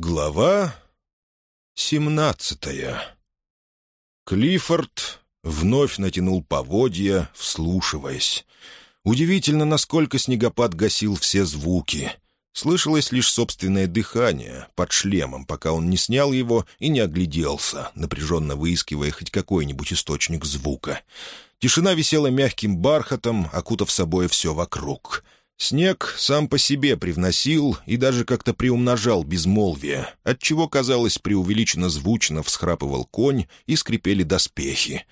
Глава 17 Клиффорд вновь натянул поводья, вслушиваясь. Удивительно, насколько снегопад гасил все звуки. Слышалось лишь собственное дыхание под шлемом, пока он не снял его и не огляделся, напряженно выискивая хоть какой-нибудь источник звука. Тишина висела мягким бархатом, окутав собой все вокруг — Снег сам по себе привносил и даже как-то приумножал безмолвие, отчего, казалось, преувеличенно звучно всхрапывал конь и скрипели доспехи.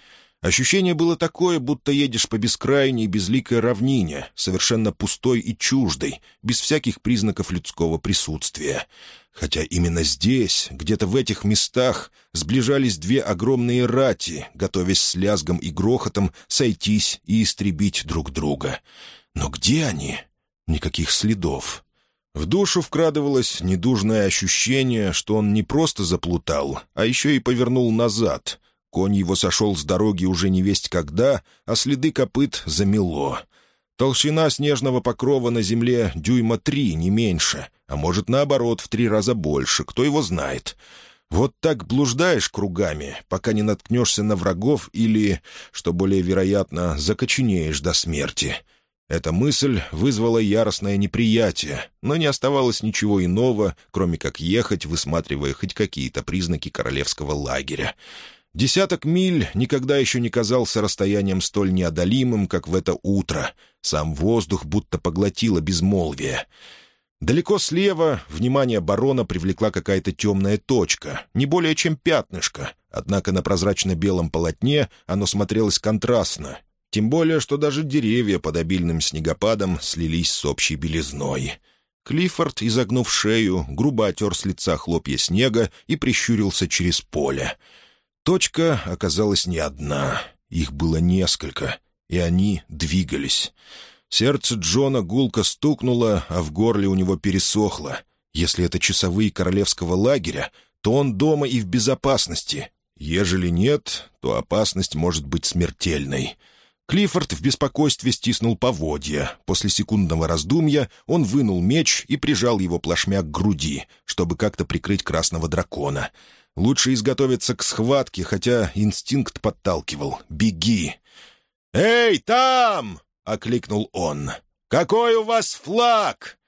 Ощущение было такое, будто едешь по бескрайней безликой равнине, совершенно пустой и чуждой, без всяких признаков людского присутствия. Хотя именно здесь, где-то в этих местах, сближались две огромные рати, готовясь с лязгом и грохотом сойтись и истребить друг друга. Но где они? Никаких следов. В душу вкрадывалось недужное ощущение, что он не просто заплутал, а еще и повернул назад. Конь его сошел с дороги уже не весть когда, а следы копыт замело. Толщина снежного покрова на земле дюйма три, не меньше, а может, наоборот, в три раза больше, кто его знает. Вот так блуждаешь кругами, пока не наткнешься на врагов или, что более вероятно, закоченеешь до смерти». Эта мысль вызвала яростное неприятие, но не оставалось ничего иного, кроме как ехать, высматривая хоть какие-то признаки королевского лагеря. Десяток миль никогда еще не казался расстоянием столь неодолимым, как в это утро. Сам воздух будто поглотило безмолвие. Далеко слева внимание барона привлекла какая-то темная точка, не более чем пятнышко, однако на прозрачно-белом полотне оно смотрелось контрастно тем более, что даже деревья под обильным снегопадом слились с общей белизной. Клиффорд, изогнув шею, грубо отер с лица хлопья снега и прищурился через поле. Точка оказалась не одна. Их было несколько, и они двигались. Сердце Джона гулко стукнуло, а в горле у него пересохло. Если это часовые королевского лагеря, то он дома и в безопасности. Ежели нет, то опасность может быть смертельной. Клиффорд в беспокойстве стиснул поводья. После секундного раздумья он вынул меч и прижал его плашмя к груди, чтобы как-то прикрыть красного дракона. Лучше изготовиться к схватке, хотя инстинкт подталкивал. «Беги!» «Эй, там!» — окликнул он. «Какой у вас флаг?»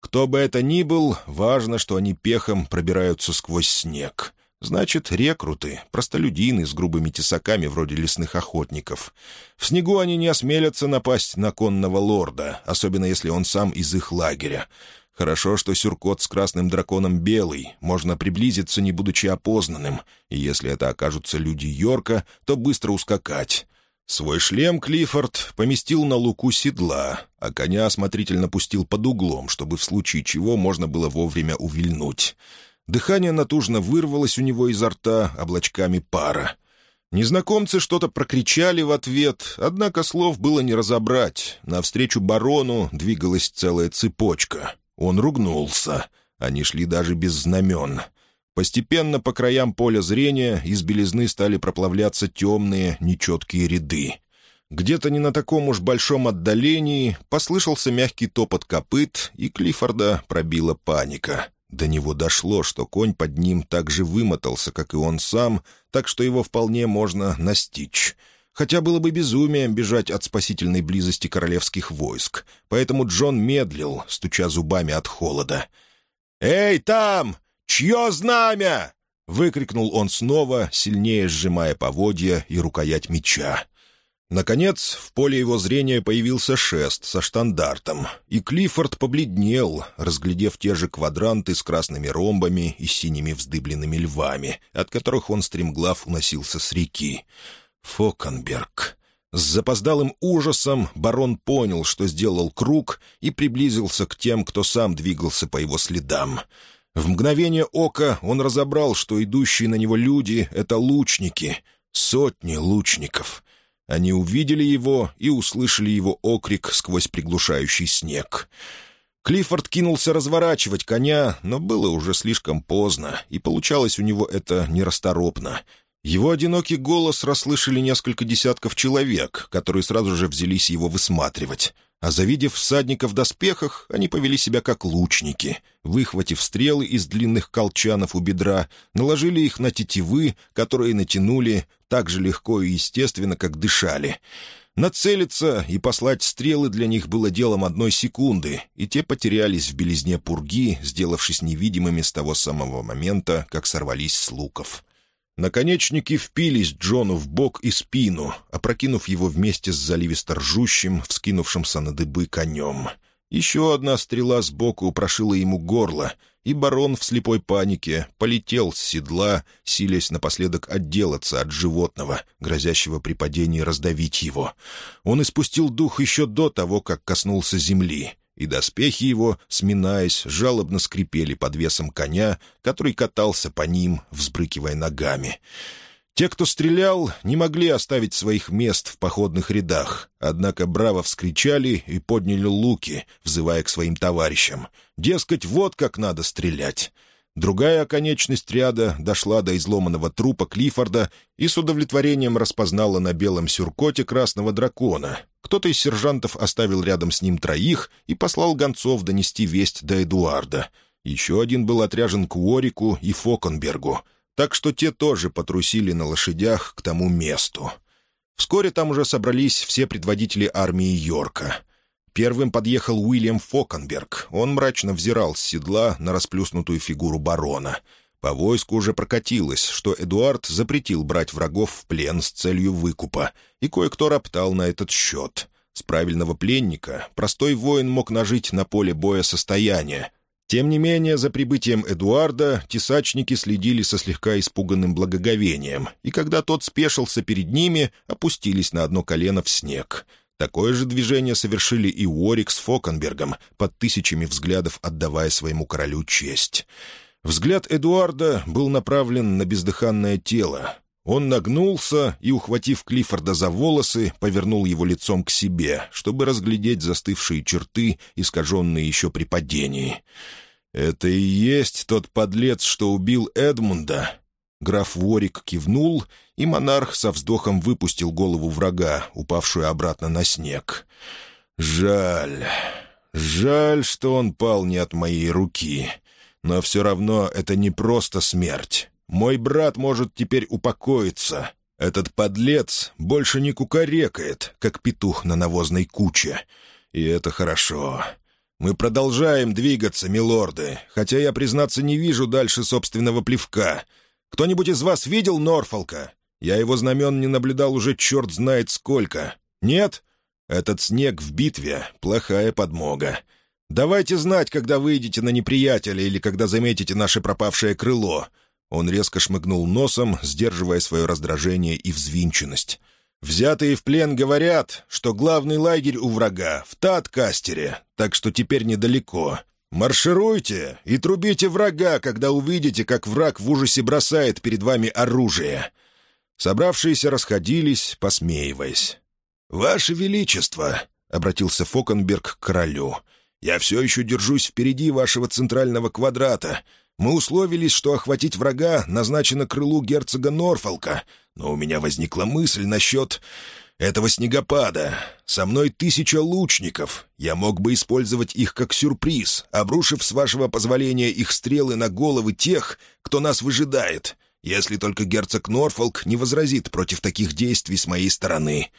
Кто бы это ни был, важно, что они пехом пробираются сквозь снег. Значит, рекруты, простолюдины с грубыми тесаками вроде лесных охотников. В снегу они не осмелятся напасть на конного лорда, особенно если он сам из их лагеря. Хорошо, что сюркот с красным драконом белый, можно приблизиться, не будучи опознанным, и если это окажутся люди Йорка, то быстро ускакать. Свой шлем Клиффорд поместил на луку седла, а коня осмотрительно пустил под углом, чтобы в случае чего можно было вовремя увильнуть. Дыхание натужно вырвалось у него изо рта облачками пара. Незнакомцы что-то прокричали в ответ, однако слов было не разобрать. Навстречу барону двигалась целая цепочка. Он ругнулся. Они шли даже без знамен. Постепенно по краям поля зрения из белизны стали проплавляться темные, нечеткие ряды. Где-то не на таком уж большом отдалении послышался мягкий топот копыт, и Клиффорда пробила паника — до него дошло, что конь под ним так же вымотался, как и он сам, так что его вполне можно настичь. Хотя было бы безумием бежать от спасительной близости королевских войск, поэтому Джон медлил, стуча зубами от холода. «Эй, там! Чье знамя?» — выкрикнул он снова, сильнее сжимая поводья и рукоять меча. Наконец, в поле его зрения появился шест со штандартом, и Клиффорд побледнел, разглядев те же квадранты с красными ромбами и синими вздыбленными львами, от которых он стремглав уносился с реки. «Фокенберг». С запоздалым ужасом барон понял, что сделал круг, и приблизился к тем, кто сам двигался по его следам. В мгновение ока он разобрал, что идущие на него люди — это лучники. Сотни лучников. Они увидели его и услышали его окрик сквозь приглушающий снег. Клиффорд кинулся разворачивать коня, но было уже слишком поздно, и получалось у него это нерасторопно. Его одинокий голос расслышали несколько десятков человек, которые сразу же взялись его высматривать а завидев всадников в доспехах, они повели себя как лучники. Выхватив стрелы из длинных колчанов у бедра, наложили их на тетивы, которые натянули так же легко и естественно, как дышали. Нацелиться и послать стрелы для них было делом одной секунды, и те потерялись в белизне пурги, сделавшись невидимыми с того самого момента, как сорвались с луков. Наконечники впились Джону в бок и спину, опрокинув его вместе с заливисторжущим, вскинувшимся на дыбы конем. Еще одна стрела сбоку прошила ему горло, и барон в слепой панике полетел с седла, силясь напоследок отделаться от животного, грозящего при падении раздавить его. Он испустил дух еще до того, как коснулся земли и доспехи его, сминаясь, жалобно скрипели под весом коня, который катался по ним, взбрыкивая ногами. Те, кто стрелял, не могли оставить своих мест в походных рядах, однако браво вскричали и подняли луки, взывая к своим товарищам. «Дескать, вот как надо стрелять!» Другая оконечность ряда дошла до изломанного трупа Клиффорда и с удовлетворением распознала на белом сюркоте красного дракона. Кто-то из сержантов оставил рядом с ним троих и послал гонцов донести весть до Эдуарда. Еще один был отряжен к Уорику и Фокенбергу, так что те тоже потрусили на лошадях к тому месту. Вскоре там уже собрались все предводители армии Йорка — Первым подъехал Уильям Фокенберг. Он мрачно взирал с седла на расплюснутую фигуру барона. По войску уже прокатилось, что Эдуард запретил брать врагов в плен с целью выкупа, и кое-кто роптал на этот счет. С правильного пленника простой воин мог нажить на поле боя состояние. Тем не менее, за прибытием Эдуарда тесачники следили со слегка испуганным благоговением, и когда тот спешился перед ними, опустились на одно колено в снег — Такое же движение совершили и Уорик с Фокенбергом, под тысячами взглядов отдавая своему королю честь. Взгляд Эдуарда был направлен на бездыханное тело. Он нагнулся и, ухватив Клиффорда за волосы, повернул его лицом к себе, чтобы разглядеть застывшие черты, искаженные еще при падении. «Это и есть тот подлец, что убил Эдмунда?» Граф Ворик кивнул, и монарх со вздохом выпустил голову врага, упавшую обратно на снег. «Жаль. Жаль, что он пал не от моей руки. Но все равно это не просто смерть. Мой брат может теперь упокоиться. Этот подлец больше не кукарекает, как петух на навозной куче. И это хорошо. Мы продолжаем двигаться, милорды, хотя я, признаться, не вижу дальше собственного плевка». Кто-нибудь из вас видел Норфолка? Я его знамен не наблюдал уже черт знает сколько. Нет? Этот снег в битве — плохая подмога. Давайте знать, когда выйдете на неприятеля или когда заметите наше пропавшее крыло». Он резко шмыгнул носом, сдерживая свое раздражение и взвинченность. «Взятые в плен говорят, что главный лагерь у врага в Таткастере, так что теперь недалеко. «Маршируйте и трубите врага, когда увидите, как враг в ужасе бросает перед вами оружие». Собравшиеся расходились, посмеиваясь. «Ваше Величество!» — обратился Фокенберг к королю. «Я все еще держусь впереди вашего центрального квадрата. Мы условились, что охватить врага назначено крылу герцога Норфолка, но у меня возникла мысль насчет...» этого снегопада. Со мной тысяча лучников. Я мог бы использовать их как сюрприз, обрушив с вашего позволения их стрелы на головы тех, кто нас выжидает, если только герцог Норфолк не возразит против таких действий с моей стороны».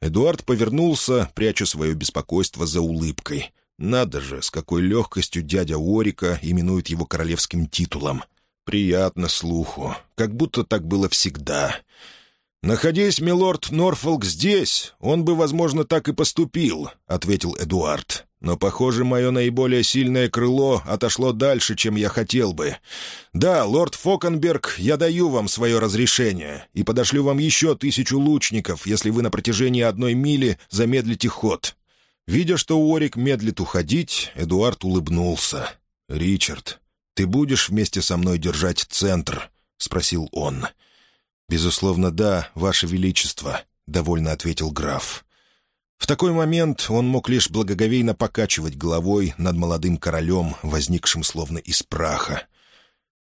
Эдуард повернулся, пряча свое беспокойство за улыбкой. Надо же, с какой легкостью дядя Орика именует его королевским титулом. Приятно слуху, как будто так было всегда. «Находясь, милорд Норфолк, здесь, он бы, возможно, так и поступил», — ответил Эдуард. «Но, похоже, мое наиболее сильное крыло отошло дальше, чем я хотел бы. Да, лорд Фокенберг, я даю вам свое разрешение и подошлю вам еще тысячу лучников, если вы на протяжении одной мили замедлите ход». Видя, что Уорик медлит уходить, Эдуард улыбнулся. «Ричард, ты будешь вместе со мной держать центр?» — спросил он. «Ричард». «Безусловно, да, Ваше Величество», — довольно ответил граф. В такой момент он мог лишь благоговейно покачивать головой над молодым королем, возникшим словно из праха.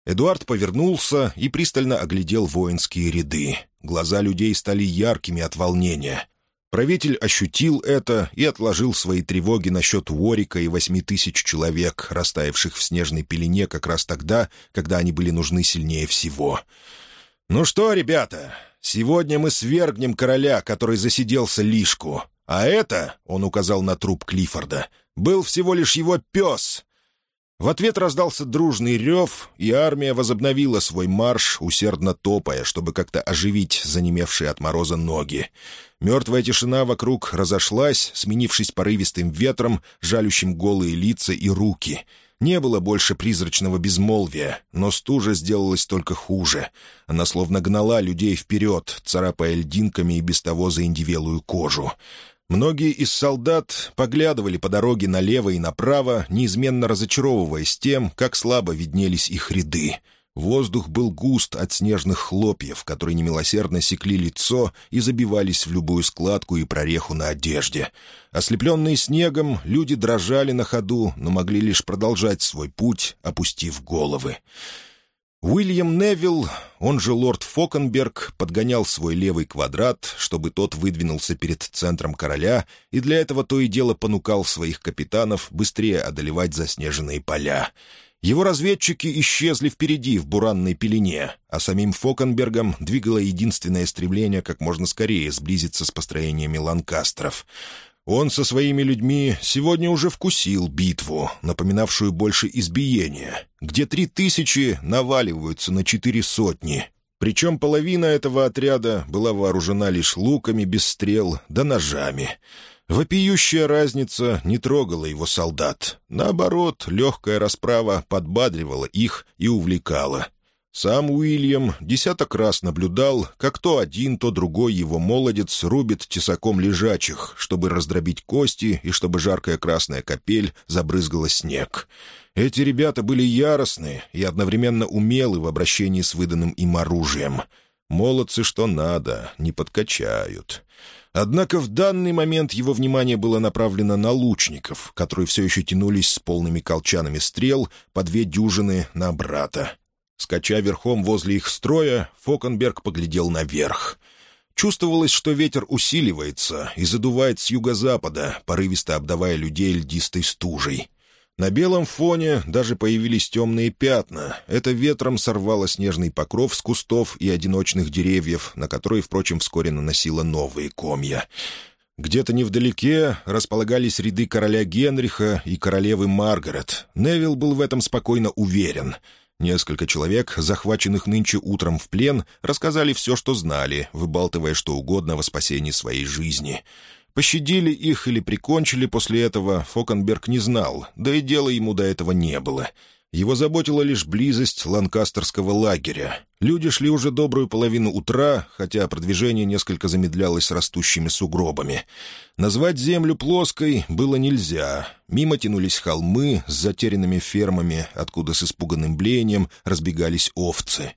Эдуард повернулся и пристально оглядел воинские ряды. Глаза людей стали яркими от волнения. Правитель ощутил это и отложил свои тревоги насчет Уорика и восьми тысяч человек, растаявших в снежной пелене как раз тогда, когда они были нужны сильнее всего. — «Ну что, ребята, сегодня мы свергнем короля, который засиделся лишку. А это, — он указал на труп Клиффорда, — был всего лишь его пес». В ответ раздался дружный рев, и армия возобновила свой марш, усердно топая, чтобы как-то оживить занемевшие от мороза ноги. Мертвая тишина вокруг разошлась, сменившись порывистым ветром, жалющим голые лица и руки — не было больше призрачного безмолвия, но стужа сделалась только хуже. Она словно гнала людей вперед, царапая льдинками и без того заиндивелую кожу. Многие из солдат поглядывали по дороге налево и направо, неизменно разочаровываясь тем, как слабо виднелись их ряды — Воздух был густ от снежных хлопьев, которые немилосердно секли лицо и забивались в любую складку и прореху на одежде. Ослепленные снегом, люди дрожали на ходу, но могли лишь продолжать свой путь, опустив головы. Уильям Невилл, он же лорд Фокенберг, подгонял свой левый квадрат, чтобы тот выдвинулся перед центром короля, и для этого то и дело понукал своих капитанов быстрее одолевать заснеженные поля — его разведчики исчезли впереди в буранной пелене, а самим Фокенбергом двигало единственное стремление как можно скорее сблизиться с построениями ланкастров. Он со своими людьми сегодня уже вкусил битву, напоминавшую больше избиение, где три тысячи наваливаются на четыре сотни. Причем половина этого отряда была вооружена лишь луками без стрел да ножами — Вопиющая разница не трогала его солдат. Наоборот, легкая расправа подбадривала их и увлекала. Сам Уильям десяток раз наблюдал, как то один, то другой его молодец рубит тесаком лежачих, чтобы раздробить кости и чтобы жаркая красная капель забрызгала снег. Эти ребята были яростны и одновременно умелы в обращении с выданным им оружием. Молодцы что надо, не подкачают. Однако в данный момент его внимание было направлено на лучников, которые все еще тянулись с полными колчанами стрел по две дюжины на брата. Скача верхом возле их строя, Фокенберг поглядел наверх. Чувствовалось, что ветер усиливается и задувает с юго-запада, порывисто обдавая людей льдистой стужей. На белом фоне даже появились темные пятна. Это ветром сорвало снежный покров с кустов и одиночных деревьев, на которые, впрочем, вскоре наносило новые комья. Где-то невдалеке располагались ряды короля Генриха и королевы Маргарет. Невилл был в этом спокойно уверен. Несколько человек, захваченных нынче утром в плен, рассказали все, что знали, выбалтывая что угодно во спасении своей жизни — Пощадили их или прикончили после этого, Фокенберг не знал, да и дела ему до этого не было. Его заботила лишь близость ланкастерского лагеря. Люди шли уже добрую половину утра, хотя продвижение несколько замедлялось растущими сугробами. Назвать землю плоской было нельзя. Мимо тянулись холмы с затерянными фермами, откуда с испуганным блеянием разбегались овцы.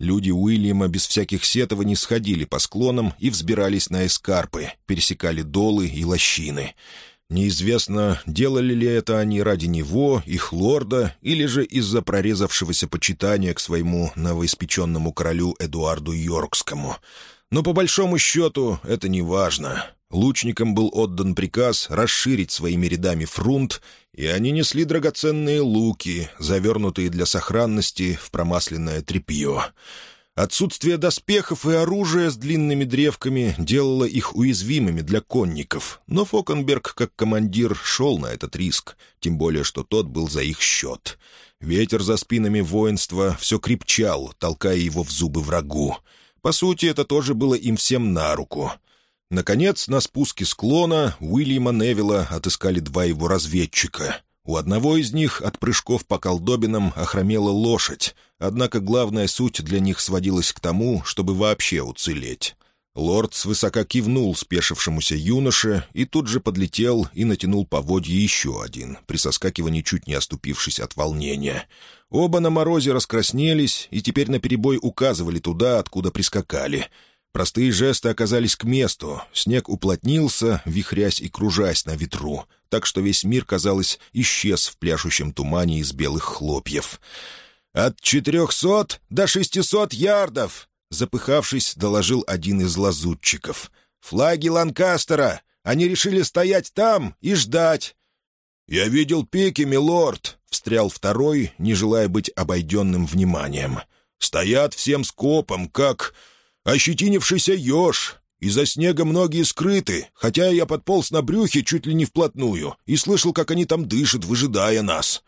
Люди Уильяма без всяких сетований сходили по склонам и взбирались на эскарпы, пересекали долы и лощины. Неизвестно, делали ли это они ради него, их лорда, или же из-за прорезавшегося почитания к своему новоиспеченному королю Эдуарду Йоркскому. Но по большому счету это не важно. Лучникам был отдан приказ расширить своими рядами фрунт, и они несли драгоценные луки, завернутые для сохранности в промасленное тряпье. Отсутствие доспехов и оружия с длинными древками делало их уязвимыми для конников, но Фокенберг, как командир, шел на этот риск, тем более что тот был за их счет. Ветер за спинами воинства все крепчал, толкая его в зубы врагу. По сути, это тоже было им всем на руку — Наконец, на спуске склона Уильяма Невилла отыскали два его разведчика. У одного из них от прыжков по колдобинам охромела лошадь, однако главная суть для них сводилась к тому, чтобы вообще уцелеть. Лорд свысока кивнул спешившемуся юноше и тут же подлетел и натянул поводье еще один, при соскакивании чуть не оступившись от волнения. Оба на морозе раскраснелись и теперь наперебой указывали туда, откуда прискакали — Простые жесты оказались к месту, снег уплотнился, вихрясь и кружась на ветру, так что весь мир, казалось, исчез в пляшущем тумане из белых хлопьев. «От четырехсот до шестисот ярдов!» — запыхавшись, доложил один из лазутчиков. «Флаги Ланкастера! Они решили стоять там и ждать!» «Я видел пики, милорд!» — встрял второй, не желая быть обойденным вниманием. «Стоят всем скопом, как...» Ощетинившийся еж. Из-за снега многие скрыты, хотя я подполз на брюхе чуть ли не вплотную и слышал, как они там дышат, выжидая нас.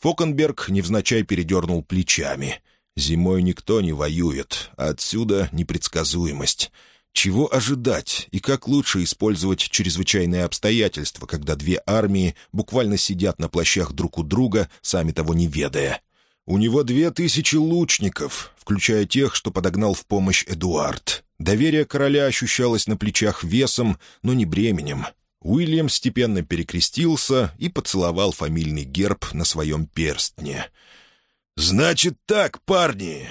Фокенберг невзначай передернул плечами. Зимой никто не воюет, а отсюда непредсказуемость. Чего ожидать и как лучше использовать чрезвычайные обстоятельства, когда две армии буквально сидят на плащах друг у друга, сами того не ведая? У него две тысячи лучников, включая тех, что подогнал в помощь Эдуард. Доверие короля ощущалось на плечах весом, но не бременем. Уильям степенно перекрестился и поцеловал фамильный герб на своем перстне. «Значит так, парни!»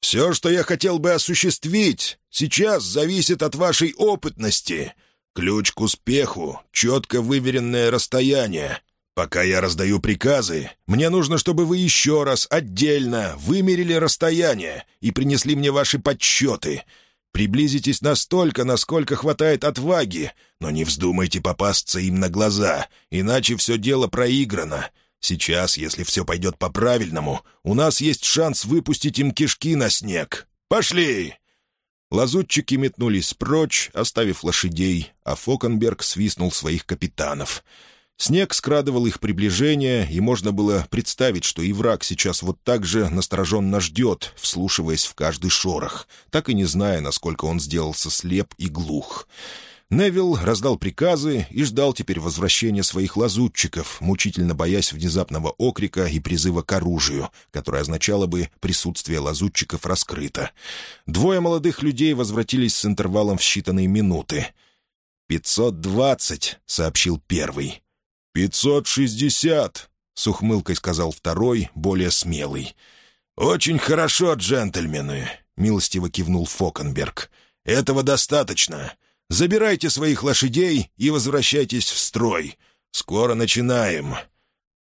«Все, что я хотел бы осуществить, сейчас зависит от вашей опытности. Ключ к успеху — четко выверенное расстояние. Пока я раздаю приказы, мне нужно, чтобы вы еще раз отдельно вымерили расстояние и принесли мне ваши подсчеты. Приблизитесь настолько, насколько хватает отваги, но не вздумайте попасться им на глаза, иначе все дело проиграно. Сейчас, если все пойдет по-правильному, у нас есть шанс выпустить им кишки на снег. Пошли!» Лазутчики метнулись прочь, оставив лошадей, а Фокенберг свистнул своих капитанов — Снег скрадывал их приближение, и можно было представить, что и враг сейчас вот так же настороженно ждет, вслушиваясь в каждый шорох, так и не зная, насколько он сделался слеп и глух. Невилл раздал приказы и ждал теперь возвращения своих лазутчиков, мучительно боясь внезапного окрика и призыва к оружию, которое означало бы «присутствие лазутчиков раскрыто». Двое молодых людей возвратились с интервалом в считанные минуты. «Пятьсот двадцать», — сообщил первый. «Пятьсот шестьдесят», — с ухмылкой сказал второй, более смелый. «Очень хорошо, джентльмены», — милостиво кивнул Фокенберг. «Этого достаточно. Забирайте своих лошадей и возвращайтесь в строй. Скоро начинаем».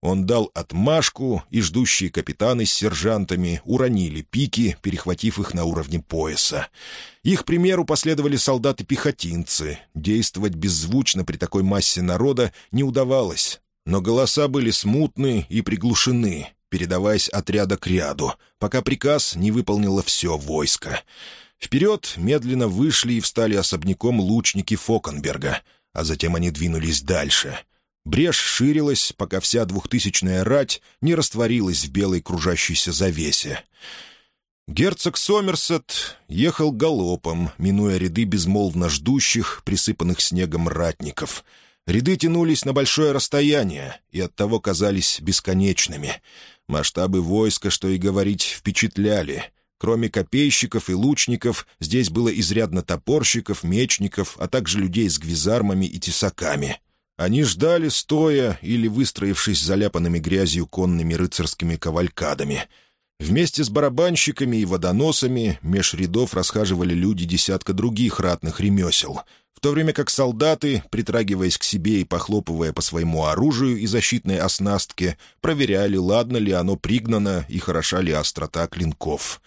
Он дал отмашку, и ждущие капитаны с сержантами уронили пики, перехватив их на уровне пояса. Их примеру последовали солдаты-пехотинцы. Действовать беззвучно при такой массе народа не удавалось, но голоса были смутны и приглушены, передаваясь отряда к ряду, пока приказ не выполнило все войско. Вперед медленно вышли и встали особняком лучники Фокенберга, а затем они двинулись дальше — Брешь ширилась, пока вся двухтысячная рать не растворилась в белой кружащейся завесе. Герцог Сомерсет ехал галопом, минуя ряды безмолвно ждущих, присыпанных снегом ратников. Ряды тянулись на большое расстояние и оттого казались бесконечными. Масштабы войска, что и говорить, впечатляли. Кроме копейщиков и лучников, здесь было изрядно топорщиков, мечников, а также людей с гвизармами и тесаками — они ждали, стоя или выстроившись заляпанными грязью конными рыцарскими кавалькадами. Вместе с барабанщиками и водоносами меж рядов расхаживали люди десятка других ратных ремесел, в то время как солдаты, притрагиваясь к себе и похлопывая по своему оружию и защитной оснастке, проверяли, ладно ли оно пригнано и хороша ли острота клинков.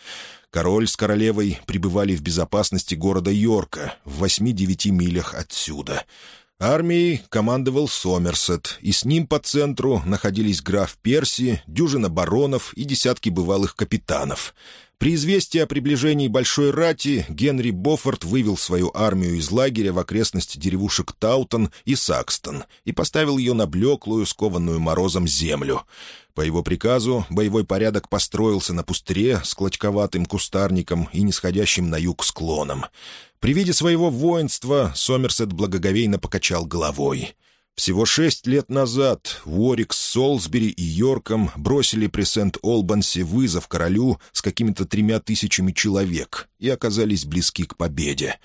Король с королевой пребывали в безопасности города Йорка в 8-9 милях отсюда — Армией командовал Сомерсет, и с ним по центру находились граф Перси, дюжина баронов и десятки бывалых капитанов. При известии о приближении Большой Рати Генри Боффорд вывел свою армию из лагеря в окрестности деревушек Таутон и Сакстон и поставил ее на блеклую, скованную морозом землю. По его приказу боевой порядок построился на пустыре с клочковатым кустарником и нисходящим на юг склоном. При виде своего воинства Сомерсет благоговейно покачал головой — всего шесть лет назад Уорик с Солсбери и Йорком бросили при Сент-Олбансе вызов королю с какими-то тремя тысячами человек и оказались близки к победе.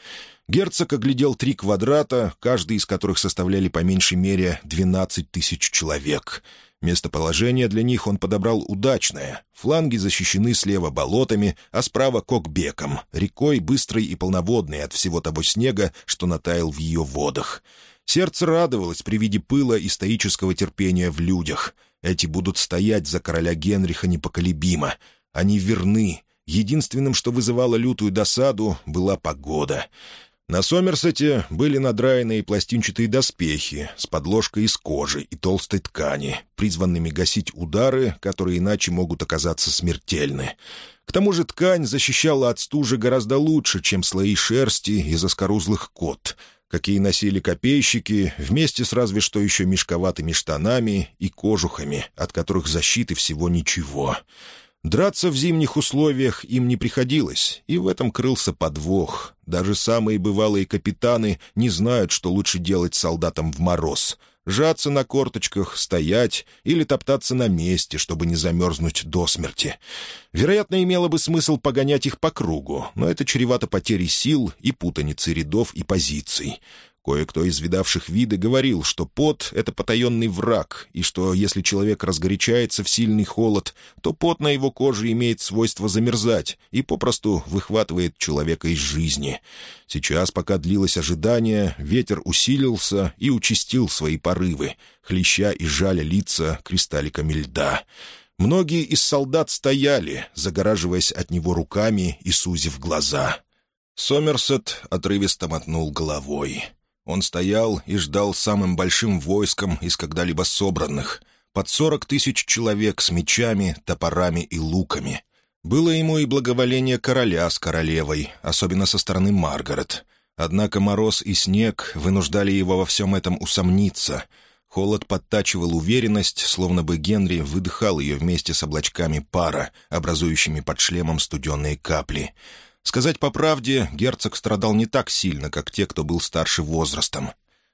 Герцог оглядел три квадрата, каждый из которых составляли по меньшей мере 12 тысяч человек. Местоположение для них он подобрал удачное. Фланги защищены слева болотами, а справа — Кокбеком, рекой быстрой и полноводной от всего того снега, что натаял в ее водах. Сердце радовалось при виде пыла и стоического терпения в людях. Эти будут стоять за короля Генриха непоколебимо. Они верны. Единственным, что вызывало лютую досаду, была погода. На Сомерсете были надраенные пластинчатые доспехи с подложкой из кожи и толстой ткани, призванными гасить удары, которые иначе могут оказаться смертельны. К тому же ткань защищала от стужи гораздо лучше, чем слои шерсти из оскорузлых кот — какие носили копейщики, вместе с разве что еще мешковатыми штанами и кожухами, от которых защиты всего ничего. Драться в зимних условиях им не приходилось, и в этом крылся подвох. Даже самые бывалые капитаны не знают, что лучше делать солдатам в мороз — Жаться на корточках, стоять или топтаться на месте, чтобы не замерзнуть до смерти. Вероятно, имело бы смысл погонять их по кругу, но это чревато потерей сил и путаницы рядов и позиций. Кое-кто из видавших виды говорил, что пот — это потаенный враг, и что если человек разгорячается в сильный холод, то пот на его коже имеет свойство замерзать и попросту выхватывает человека из жизни. Сейчас, пока длилось ожидание, ветер усилился и участил свои порывы, хлеща и жаля лица кристалликами льда. Многие из солдат стояли, загораживаясь от него руками и сузив глаза. Сомерсет отрывисто мотнул головой — он стоял и ждал самым большим войском из когда-либо собранных. Под сорок тысяч человек с мечами, топорами и луками. Было ему и благоволение короля с королевой, особенно со стороны Маргарет. Однако мороз и снег вынуждали его во всем этом усомниться. Холод подтачивал уверенность, словно бы Генри выдыхал ее вместе с облачками пара, образующими под шлемом студенные капли — Сказать по правде, герцог страдал не так сильно, как те, кто был старше возрастом.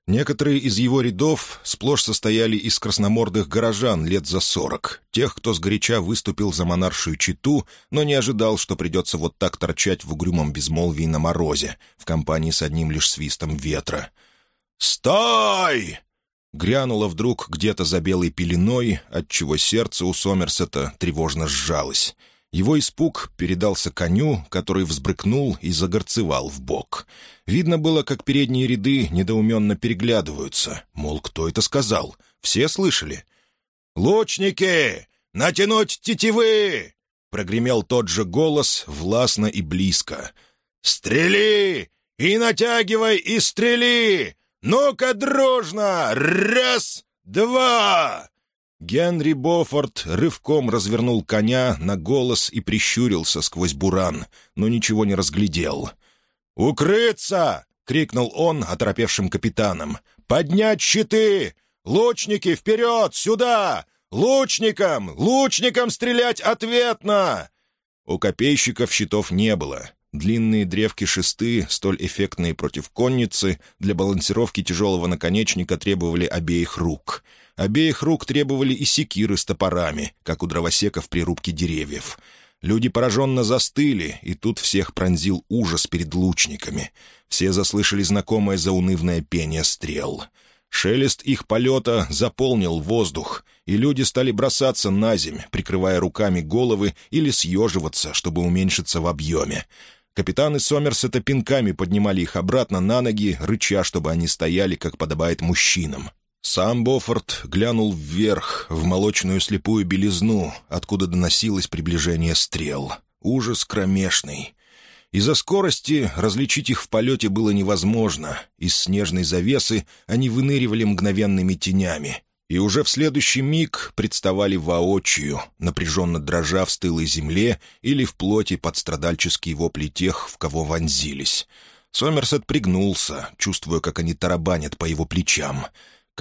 Некоторые из его рядов сплошь состояли из красномордых горожан лет за сорок, тех, кто сгоряча выступил за монаршую читу, но не ожидал, что придется вот так торчать в угрюмом безмолвии на морозе, в компании с одним лишь свистом ветра. «Стой!» Грянуло вдруг где-то за белой пеленой, отчего сердце у Сомерсета тревожно сжалось — его испуг передался коню, который взбрыкнул и загорцевал в бок. Видно было, как передние ряды недоуменно переглядываются. Мол, кто это сказал? Все слышали? «Лучники! Натянуть тетивы!» Прогремел тот же голос, властно и близко. «Стрели! И натягивай, и стрели! Ну-ка, дружно! Раз, два!» Генри Бофорд рывком развернул коня на голос и прищурился сквозь буран, но ничего не разглядел. «Укрыться!» — крикнул он оторопевшим капитаном. «Поднять щиты! Лучники, вперед! Сюда! Лучникам! Лучникам стрелять ответно!» У копейщиков щитов не было. Длинные древки-шесты, столь эффектные против конницы, для балансировки тяжелого наконечника требовали обеих рук — Обеих рук требовали и секиры с топорами, как у дровосеков при рубке деревьев. Люди пораженно застыли, и тут всех пронзил ужас перед лучниками. Все заслышали знакомое заунывное пение стрел. Шелест их полета заполнил воздух, и люди стали бросаться на земь, прикрывая руками головы или съеживаться, чтобы уменьшиться в объеме. Капитаны Сомерсета пинками поднимали их обратно на ноги, рыча, чтобы они стояли, как подобает мужчинам, сам Бофорд глянул вверх, в молочную слепую белизну, откуда доносилось приближение стрел. Ужас кромешный. Из-за скорости различить их в полете было невозможно. Из снежной завесы они выныривали мгновенными тенями. И уже в следующий миг представали воочию, напряженно дрожа в стылой земле или в плоти под страдальческие вопли тех, в кого вонзились. Сомерсет пригнулся, чувствуя, как они тарабанят по его плечам.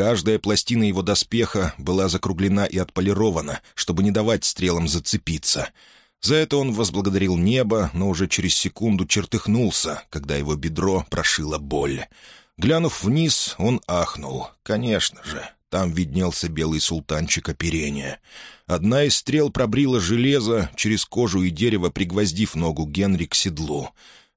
Каждая пластина его доспеха была закруглена и отполирована, чтобы не давать стрелам зацепиться. За это он возблагодарил небо, но уже через секунду чертыхнулся, когда его бедро прошило боль. Глянув вниз, он ахнул. «Конечно же, там виднелся белый султанчик оперения. Одна из стрел пробрила железо через кожу и дерево, пригвоздив ногу Генри к седлу.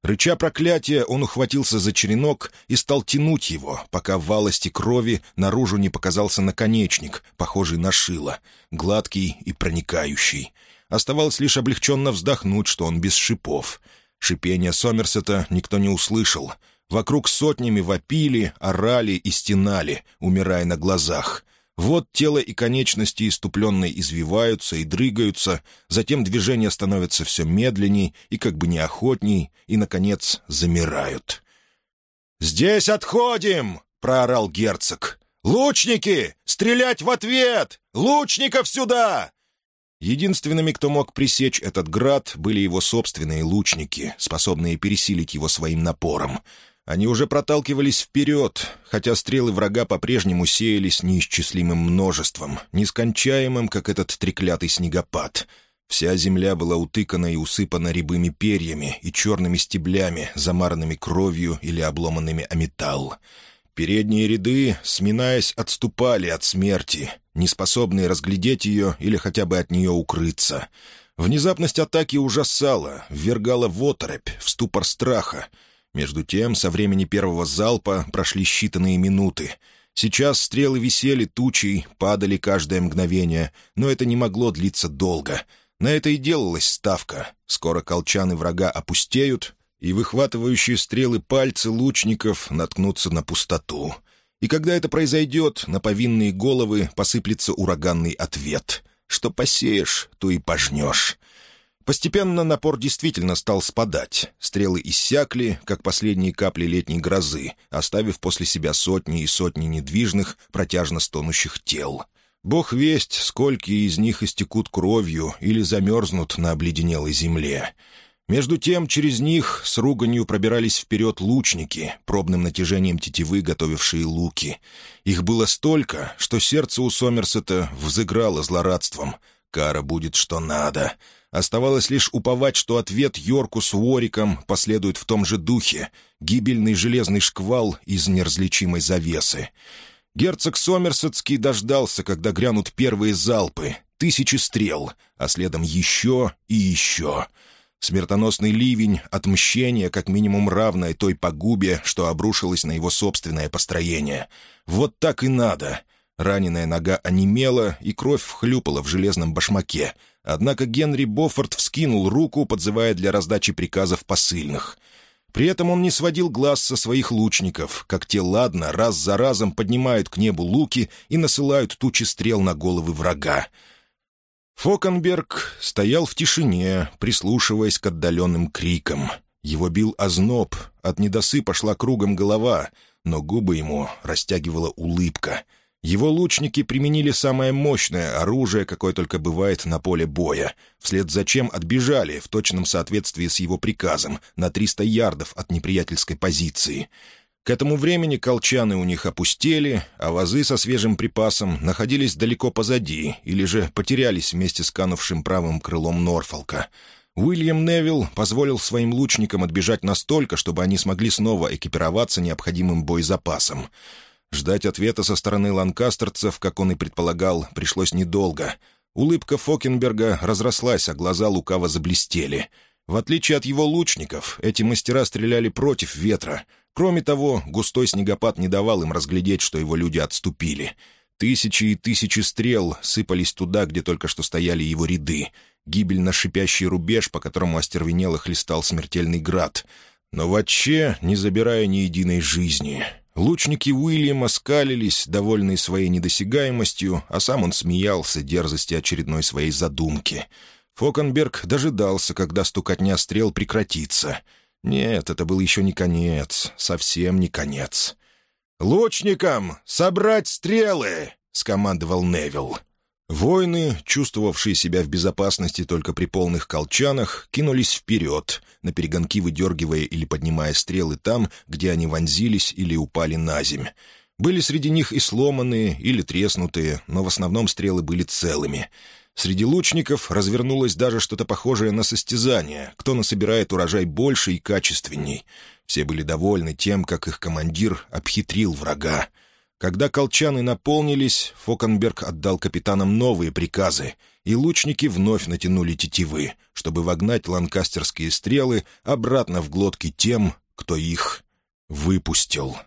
Рыча проклятия, он ухватился за черенок и стал тянуть его, пока в валости крови наружу не показался наконечник, похожий на шило, гладкий и проникающий. Оставалось лишь облегченно вздохнуть, что он без шипов. Шипение Сомерсета никто не услышал. Вокруг сотнями вопили, орали и стенали, умирая на глазах. Вот тело и конечности иступленно извиваются и дрыгаются, затем движения становятся все медленней и как бы неохотней, и, наконец, замирают. «Здесь отходим!» — проорал герцог. «Лучники! Стрелять в ответ! Лучников сюда!» Единственными, кто мог пресечь этот град, были его собственные лучники, способные пересилить его своим напором. Они уже проталкивались вперед, хотя стрелы врага по-прежнему сеялись неисчислимым множеством, нескончаемым, как этот треклятый снегопад. Вся земля была утыкана и усыпана рябыми перьями и черными стеблями, замаранными кровью или обломанными о металл. Передние ряды, сминаясь, отступали от смерти, неспособные разглядеть ее или хотя бы от нее укрыться. Внезапность атаки ужасала, ввергала в оторопь, в ступор страха — между тем, со времени первого залпа прошли считанные минуты. Сейчас стрелы висели тучей, падали каждое мгновение, но это не могло длиться долго. На это и делалась ставка. Скоро колчаны врага опустеют, и выхватывающие стрелы пальцы лучников наткнутся на пустоту. И когда это произойдет, на повинные головы посыплется ураганный ответ. «Что посеешь, то и пожнешь». Постепенно напор действительно стал спадать. Стрелы иссякли, как последние капли летней грозы, оставив после себя сотни и сотни недвижных, протяжно стонущих тел. Бог весть, сколько из них истекут кровью или замерзнут на обледенелой земле. Между тем, через них с руганью пробирались вперед лучники, пробным натяжением тетивы готовившие луки. Их было столько, что сердце у Сомерсета взыграло злорадством. «Кара будет, что надо!» Оставалось лишь уповать, что ответ Йорку с Уориком последует в том же духе — гибельный железный шквал из неразличимой завесы. Герцог Сомерсетский дождался, когда грянут первые залпы, тысячи стрел, а следом еще и еще. Смертоносный ливень — отмщение, как минимум равное той погубе, что обрушилось на его собственное построение. Вот так и надо. Раненая нога онемела, и кровь вхлюпала в железном башмаке — Однако Генри Боффорд вскинул руку, подзывая для раздачи приказов посыльных. При этом он не сводил глаз со своих лучников, как те ладно раз за разом поднимают к небу луки и насылают тучи стрел на головы врага. Фокенберг стоял в тишине, прислушиваясь к отдаленным крикам. Его бил озноб, от недосы пошла кругом голова, но губы ему растягивала улыбка — его лучники применили самое мощное оружие, какое только бывает на поле боя, вслед за чем отбежали, в точном соответствии с его приказом, на 300 ярдов от неприятельской позиции. К этому времени колчаны у них опустели, а вазы со свежим припасом находились далеко позади или же потерялись вместе с канувшим правым крылом Норфолка. Уильям Невилл позволил своим лучникам отбежать настолько, чтобы они смогли снова экипироваться необходимым боезапасом — Ждать ответа со стороны ланкастерцев, как он и предполагал, пришлось недолго. Улыбка Фокенберга разрослась, а глаза лукаво заблестели. В отличие от его лучников, эти мастера стреляли против ветра. Кроме того, густой снегопад не давал им разглядеть, что его люди отступили. Тысячи и тысячи стрел сыпались туда, где только что стояли его ряды. Гибельно шипящий рубеж, по которому остервенело хлестал смертельный град. Но вообще не забирая ни единой жизни. Лучники Уильяма скалились, довольные своей недосягаемостью, а сам он смеялся дерзости очередной своей задумки. Фокенберг дожидался, когда стукотня стрел прекратится. Нет, это был еще не конец, совсем не конец. «Лучникам собрать стрелы!» — скомандовал Невилл. Воины, чувствовавшие себя в безопасности только при полных колчанах, кинулись вперед, на перегонки выдергивая или поднимая стрелы там, где они вонзились или упали на земь. Были среди них и сломанные, или треснутые, но в основном стрелы были целыми. Среди лучников развернулось даже что-то похожее на состязание, кто насобирает урожай больше и качественней. Все были довольны тем, как их командир обхитрил врага. Когда колчаны наполнились, Фокенберг отдал капитанам новые приказы, и лучники вновь натянули тетивы, чтобы вогнать ланкастерские стрелы обратно в глотки тем, кто их выпустил.